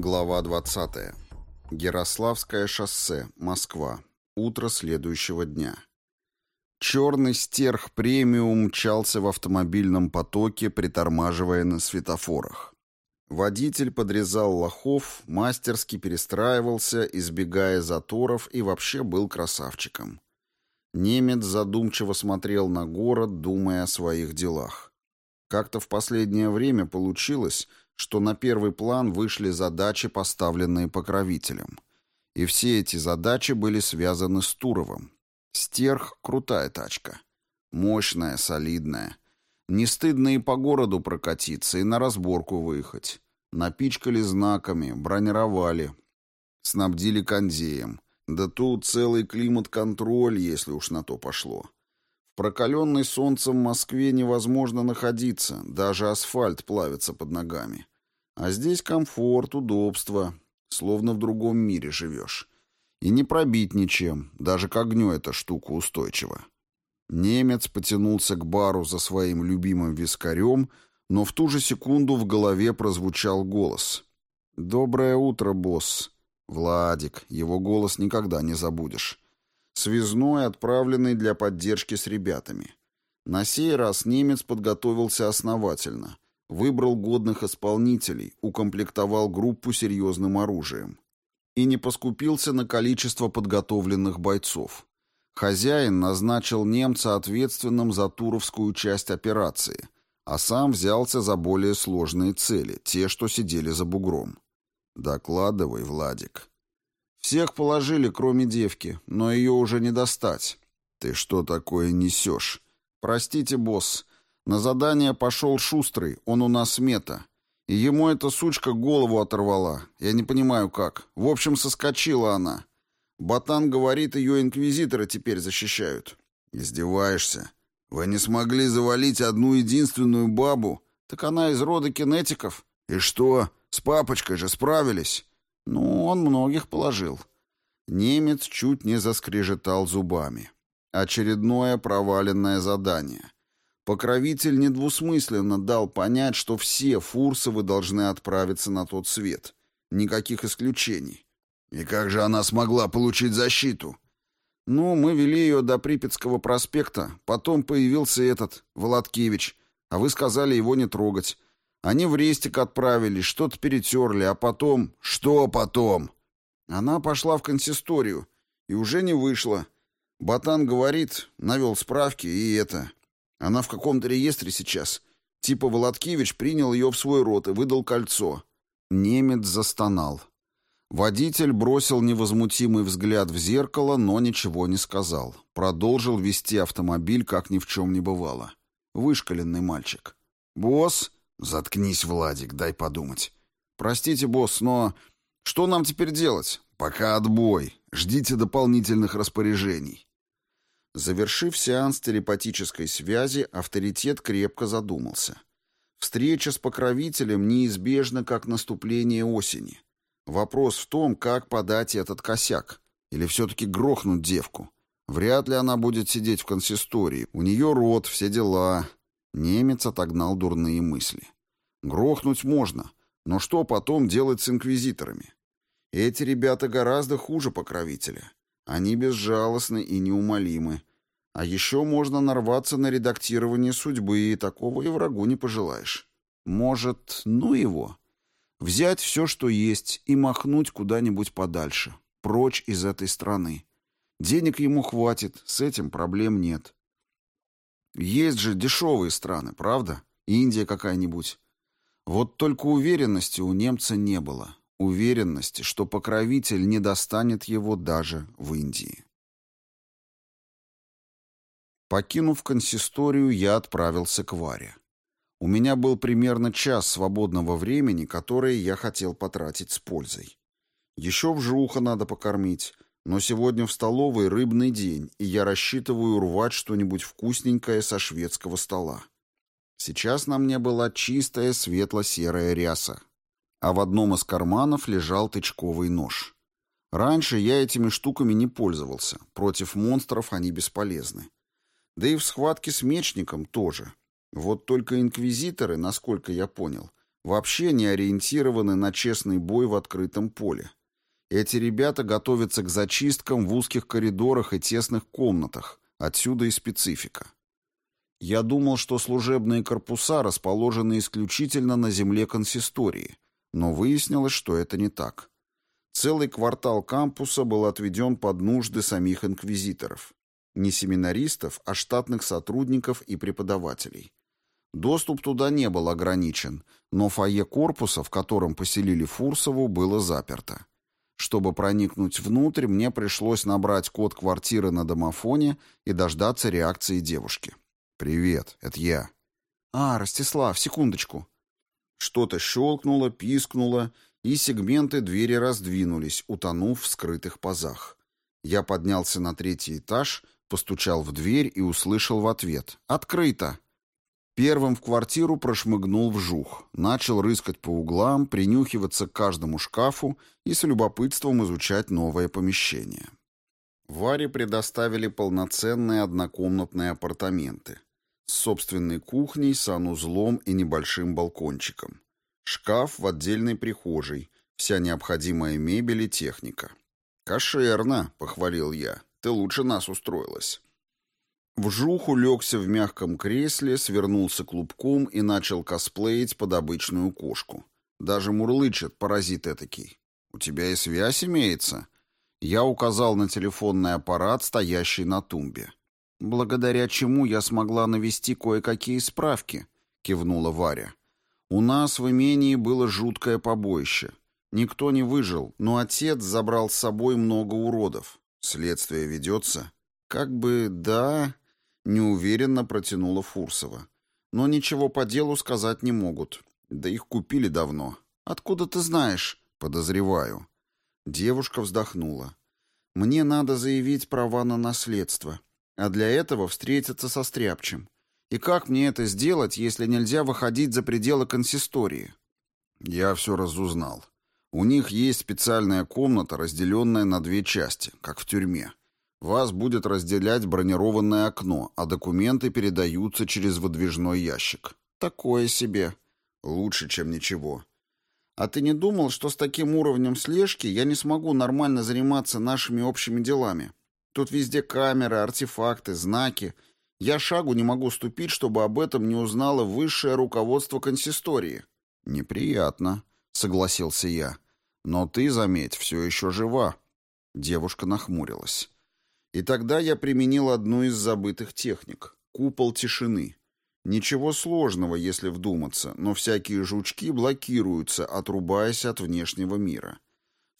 Глава 20. Ярославское шоссе, Москва. Утро следующего дня. Черный стерх премиум мчался в автомобильном потоке, притормаживая на светофорах. Водитель подрезал лохов, мастерски перестраивался, избегая заторов и вообще был красавчиком. Немец задумчиво смотрел на город, думая о своих делах. Как-то в последнее время получилось, что на первый план вышли задачи, поставленные покровителем. И все эти задачи были связаны с Туровым. Стерх — крутая тачка. Мощная, солидная. Не стыдно и по городу прокатиться, и на разборку выехать. Напичкали знаками, бронировали, снабдили кондеем. Да тут целый климат-контроль, если уж на то пошло. В прокаленной солнцем Москве невозможно находиться, даже асфальт плавится под ногами. А здесь комфорт, удобство, словно в другом мире живешь. И не пробить ничем, даже к огню эта штука устойчива. Немец потянулся к бару за своим любимым вискарем, но в ту же секунду в голове прозвучал голос. «Доброе утро, босс». Владик, его голос никогда не забудешь. Связной, отправленный для поддержки с ребятами. На сей раз немец подготовился основательно — Выбрал годных исполнителей, укомплектовал группу серьезным оружием. И не поскупился на количество подготовленных бойцов. Хозяин назначил немца ответственным за Туровскую часть операции, а сам взялся за более сложные цели, те, что сидели за бугром. «Докладывай, Владик». «Всех положили, кроме девки, но ее уже не достать». «Ты что такое несешь?» «Простите, босс, на задание пошел Шустрый, он у нас мета. И ему эта сучка голову оторвала. Я не понимаю как. В общем, соскочила она. Батан говорит, ее инквизиторы теперь защищают. Издеваешься? Вы не смогли завалить одну единственную бабу? Так она из рода кинетиков. И что, с папочкой же справились? Ну, он многих положил. Немец чуть не заскрежетал зубами. Очередное проваленное задание — Покровитель недвусмысленно дал понять, что все Фурсовы должны отправиться на тот свет. Никаких исключений. И как же она смогла получить защиту? Ну, мы вели ее до Припятского проспекта, потом появился этот, Володкевич, а вы сказали его не трогать. Они в рестик отправились, что-то перетерли, а потом... Что потом? Она пошла в консисторию и уже не вышла. Батан говорит, навел справки и это... Она в каком-то реестре сейчас. Типа Володкевич принял ее в свой рот и выдал кольцо. Немец застонал. Водитель бросил невозмутимый взгляд в зеркало, но ничего не сказал. Продолжил вести автомобиль, как ни в чем не бывало. Вышкаленный мальчик. «Босс?» «Заткнись, Владик, дай подумать». «Простите, босс, но... Что нам теперь делать?» «Пока отбой. Ждите дополнительных распоряжений». Завершив сеанс телепатической связи, авторитет крепко задумался. Встреча с покровителем неизбежна, как наступление осени. Вопрос в том, как подать этот косяк. Или все-таки грохнуть девку. Вряд ли она будет сидеть в консистории. У нее рот, все дела. Немец отогнал дурные мысли. Грохнуть можно, но что потом делать с инквизиторами? Эти ребята гораздо хуже покровителя. Они безжалостны и неумолимы. А еще можно нарваться на редактирование судьбы, и такого и врагу не пожелаешь. Может, ну его. Взять все, что есть, и махнуть куда-нибудь подальше, прочь из этой страны. Денег ему хватит, с этим проблем нет. Есть же дешевые страны, правда? Индия какая-нибудь. Вот только уверенности у немца не было. Уверенности, что покровитель не достанет его даже в Индии. Покинув консисторию, я отправился к Варе. У меня был примерно час свободного времени, которое я хотел потратить с пользой. Еще вжуха надо покормить, но сегодня в столовой рыбный день, и я рассчитываю урвать что-нибудь вкусненькое со шведского стола. Сейчас на мне была чистая светло-серая ряса, а в одном из карманов лежал тычковый нож. Раньше я этими штуками не пользовался, против монстров они бесполезны. Да и в схватке с мечником тоже. Вот только инквизиторы, насколько я понял, вообще не ориентированы на честный бой в открытом поле. Эти ребята готовятся к зачисткам в узких коридорах и тесных комнатах, отсюда и специфика. Я думал, что служебные корпуса расположены исключительно на земле консистории, но выяснилось, что это не так. Целый квартал кампуса был отведен под нужды самих инквизиторов. Не семинаристов, а штатных сотрудников и преподавателей. Доступ туда не был ограничен, но фойе корпуса, в котором поселили Фурсову, было заперто. Чтобы проникнуть внутрь, мне пришлось набрать код квартиры на домофоне и дождаться реакции девушки. «Привет, это я». «А, Ростислав, секундочку». Что-то щелкнуло, пискнуло, и сегменты двери раздвинулись, утонув в скрытых пазах. Я поднялся на третий этаж, постучал в дверь и услышал в ответ «Открыто!». Первым в квартиру прошмыгнул вжух, начал рыскать по углам, принюхиваться к каждому шкафу и с любопытством изучать новое помещение. Варе предоставили полноценные однокомнатные апартаменты с собственной кухней, санузлом и небольшим балкончиком. Шкаф в отдельной прихожей, вся необходимая мебель и техника. «Кошерно», — похвалил я, — «ты лучше нас устроилась». Вжух улегся в мягком кресле, свернулся клубком и начал косплеить под обычную кошку. Даже мурлычет, паразит этакий. «У тебя и связь имеется?» Я указал на телефонный аппарат, стоящий на тумбе. «Благодаря чему я смогла навести кое-какие справки», — кивнула Варя. «У нас в имении было жуткое побоище. Никто не выжил, но отец забрал с собой много уродов. Следствие ведется?» «Как бы да...» — неуверенно протянула Фурсова. «Но ничего по делу сказать не могут. Да их купили давно. Откуда ты знаешь?» «Подозреваю». Девушка вздохнула. «Мне надо заявить права на наследство. А для этого встретиться со Стряпчем. И как мне это сделать, если нельзя выходить за пределы консистории? Я все разузнал. У них есть специальная комната, разделенная на две части, как в тюрьме. Вас будет разделять бронированное окно, а документы передаются через выдвижной ящик. Такое себе. Лучше, чем ничего. А ты не думал, что с таким уровнем слежки я не смогу нормально заниматься нашими общими делами? Тут везде камеры, артефакты, знаки. Я шагу не могу ступить, чтобы об этом не узнало высшее руководство консистории. Неприятно, согласился я. Но ты, заметь, все еще жива. Девушка нахмурилась. И тогда я применил одну из забытых техник — купол тишины. Ничего сложного, если вдуматься, но всякие жучки блокируются, отрубаясь от внешнего мира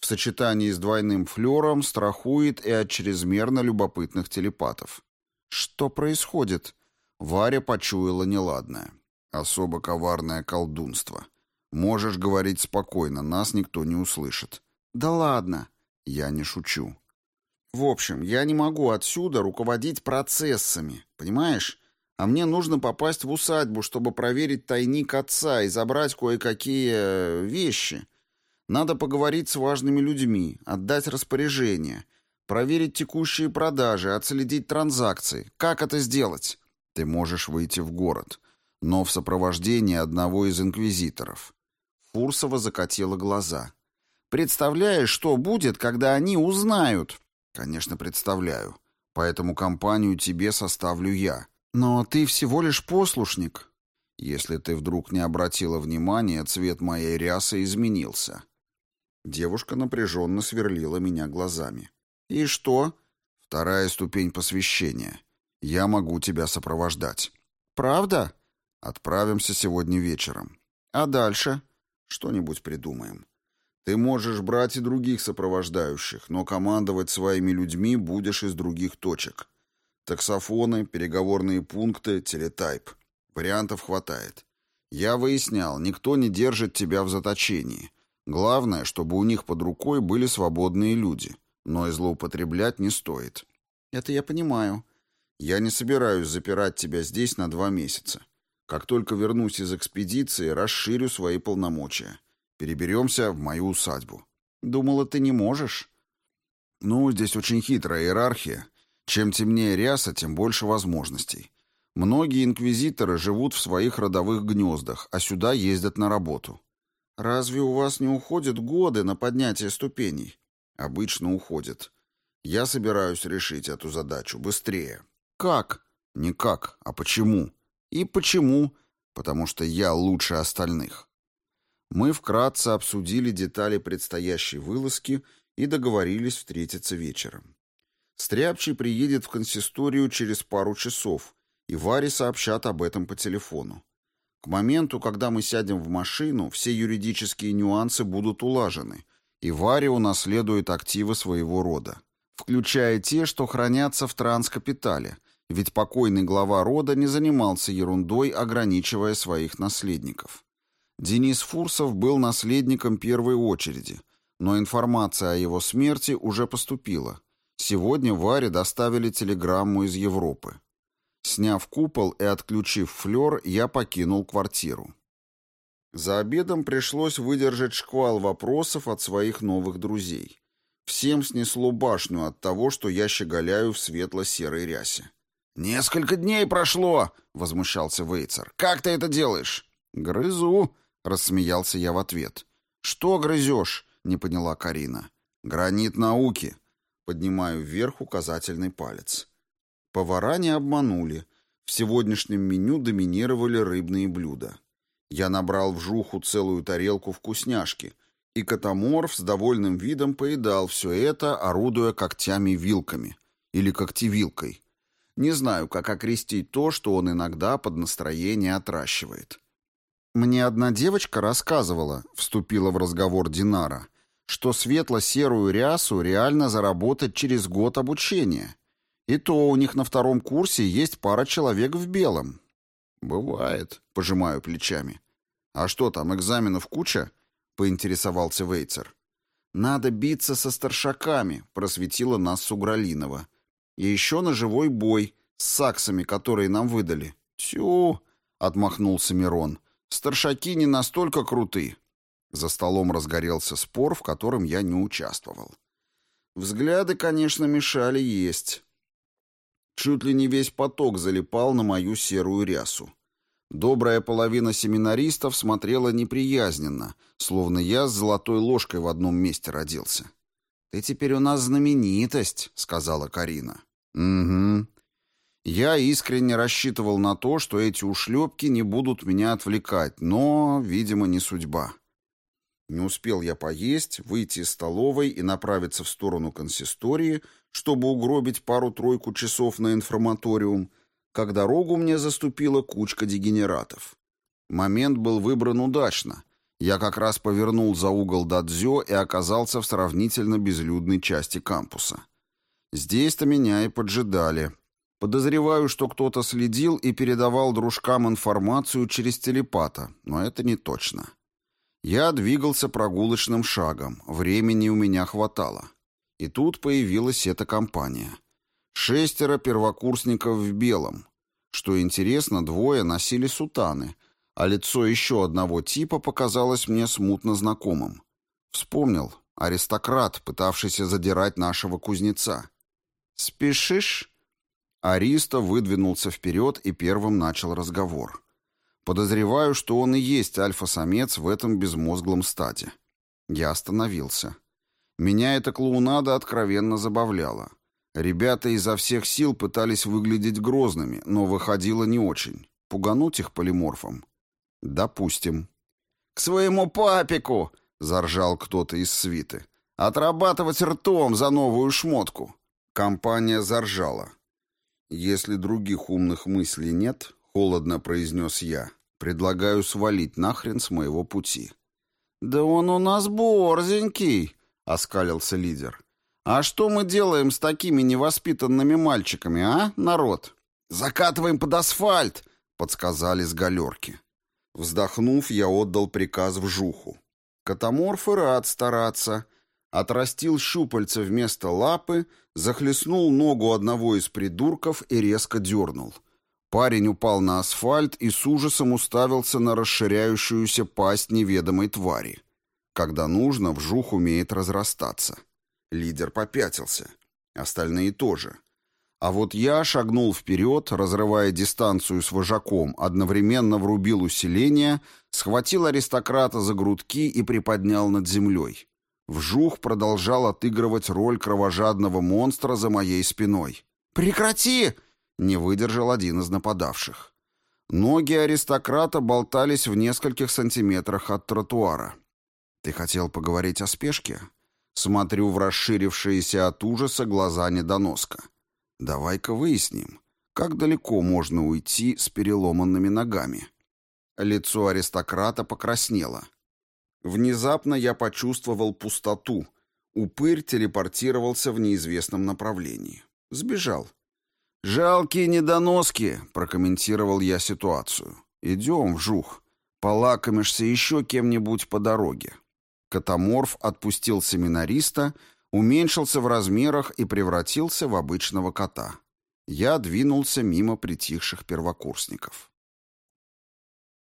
в сочетании с двойным флером страхует и от чрезмерно любопытных телепатов. Что происходит? Варя почуяла неладное. Особо коварное колдунство. Можешь говорить спокойно, нас никто не услышит. Да ладно. Я не шучу. В общем, я не могу отсюда руководить процессами, понимаешь? А мне нужно попасть в усадьбу, чтобы проверить тайник отца и забрать кое-какие э, вещи — надо поговорить с важными людьми, отдать распоряжение, проверить текущие продажи, отследить транзакции. Как это сделать? Ты можешь выйти в город, но в сопровождении одного из инквизиторов. Фурсова закатила глаза. Представляешь, что будет, когда они узнают? Конечно, представляю. Поэтому компанию тебе составлю я. Но ты всего лишь послушник. Если ты вдруг не обратила внимания, цвет моей рясы изменился. Девушка напряженно сверлила меня глазами. «И что?» «Вторая ступень посвящения. Я могу тебя сопровождать». «Правда?» «Отправимся сегодня вечером». «А дальше?» «Что-нибудь придумаем». «Ты можешь брать и других сопровождающих, но командовать своими людьми будешь из других точек. Таксофоны, переговорные пункты, телетайп. Вариантов хватает. Я выяснял, никто не держит тебя в заточении». Главное, чтобы у них под рукой были свободные люди, но и злоупотреблять не стоит. Это я понимаю. Я не собираюсь запирать тебя здесь на два месяца. Как только вернусь из экспедиции, расширю свои полномочия. Переберемся в мою усадьбу. Думала, ты не можешь? Ну, здесь очень хитрая иерархия. Чем темнее ряса, тем больше возможностей. Многие инквизиторы живут в своих родовых гнездах, а сюда ездят на работу. Разве у вас не уходят годы на поднятие ступеней? Обычно уходят. Я собираюсь решить эту задачу быстрее. Как? Не как, а почему? И почему? Потому что я лучше остальных. Мы вкратце обсудили детали предстоящей вылазки и договорились встретиться вечером. Стряпчий приедет в консисторию через пару часов, и Варе сообщат об этом по телефону. К моменту, когда мы сядем в машину, все юридические нюансы будут улажены, и Варя унаследует активы своего рода, включая те, что хранятся в транскапитале, ведь покойный глава рода не занимался ерундой, ограничивая своих наследников. Денис Фурсов был наследником первой очереди, но информация о его смерти уже поступила. Сегодня Варе доставили телеграмму из Европы. Сняв купол и отключив флер, я покинул квартиру. За обедом пришлось выдержать шквал вопросов от своих новых друзей. Всем снесло башню от того, что я щеголяю в светло-серой рясе. «Несколько дней прошло!» — возмущался Вейцер. «Как ты это делаешь?» «Грызу!» — рассмеялся я в ответ. «Что грызешь?» — не поняла Карина. «Гранит науки!» — поднимаю вверх указательный палец. Повара не обманули. В сегодняшнем меню доминировали рыбные блюда. Я набрал в жуху целую тарелку вкусняшки, и катаморф с довольным видом поедал все это, орудуя когтями-вилками или когтевилкой. Не знаю, как окрестить то, что он иногда под настроение отращивает. «Мне одна девочка рассказывала», — вступила в разговор Динара, «что светло-серую рясу реально заработать через год обучения. И то у них на втором курсе есть пара человек в белом. Бывает, пожимаю плечами. А что там, экзаменов куча? Поинтересовался Вейцер. Надо биться со старшаками, просветила нас Сугралинова. И еще на живой бой с саксами, которые нам выдали. Тю, отмахнулся Мирон. Старшаки не настолько круты. За столом разгорелся спор, в котором я не участвовал. Взгляды, конечно, мешали есть. Чуть ли не весь поток залипал на мою серую рясу. Добрая половина семинаристов смотрела неприязненно, словно я с золотой ложкой в одном месте родился. «Ты теперь у нас знаменитость», — сказала Карина. «Угу». Я искренне рассчитывал на то, что эти ушлепки не будут меня отвлекать, но, видимо, не судьба. Не успел я поесть, выйти из столовой и направиться в сторону консистории, чтобы угробить пару-тройку часов на информаториум, как дорогу мне заступила кучка дегенератов. Момент был выбран удачно. Я как раз повернул за угол Дадзё и оказался в сравнительно безлюдной части кампуса. Здесь-то меня и поджидали. Подозреваю, что кто-то следил и передавал дружкам информацию через телепата, но это не точно. Я двигался прогулочным шагом, времени у меня хватало. И тут появилась эта компания. Шестеро первокурсников в белом. Что интересно, двое носили сутаны, а лицо еще одного типа показалось мне смутно знакомым. Вспомнил. Аристократ, пытавшийся задирать нашего кузнеца. «Спешишь?» Ариста выдвинулся вперед и первым начал разговор. Подозреваю, что он и есть альфа-самец в этом безмозглом стаде. Я остановился. Меня эта клоунада откровенно забавляла. Ребята изо всех сил пытались выглядеть грозными, но выходило не очень. Пугануть их полиморфом? Допустим. «К своему папику!» — заржал кто-то из свиты. «Отрабатывать ртом за новую шмотку!» Компания заржала. Если других умных мыслей нет, — холодно произнес я, Предлагаю свалить нахрен с моего пути. «Да он у нас борзенький», — оскалился лидер. «А что мы делаем с такими невоспитанными мальчиками, а, народ?» «Закатываем под асфальт», — подсказали с галерки. Вздохнув, я отдал приказ в жуху. Катаморф и рад стараться. Отрастил щупальца вместо лапы, захлестнул ногу одного из придурков и резко дернул — Парень упал на асфальт и с ужасом уставился на расширяющуюся пасть неведомой твари. Когда нужно, вжух умеет разрастаться. Лидер попятился. Остальные тоже. А вот я шагнул вперед, разрывая дистанцию с вожаком, одновременно врубил усиление, схватил аристократа за грудки и приподнял над землей. Вжух продолжал отыгрывать роль кровожадного монстра за моей спиной. «Прекрати!» — не выдержал один из нападавших. Ноги аристократа болтались в нескольких сантиметрах от тротуара. «Ты хотел поговорить о спешке?» Смотрю в расширившиеся от ужаса глаза недоноска. Давай-ка выясним, как далеко можно уйти с переломанными ногами. Лицо аристократа покраснело. Внезапно я почувствовал пустоту. Упырь телепортировался в неизвестном направлении. Сбежал. «Жалкие недоноски», — прокомментировал я ситуацию. «Идем, вжух. Полакомишься еще кем-нибудь по дороге». Катаморф отпустил семинариста, уменьшился в размерах и превратился в обычного кота. Я двинулся мимо притихших первокурсников.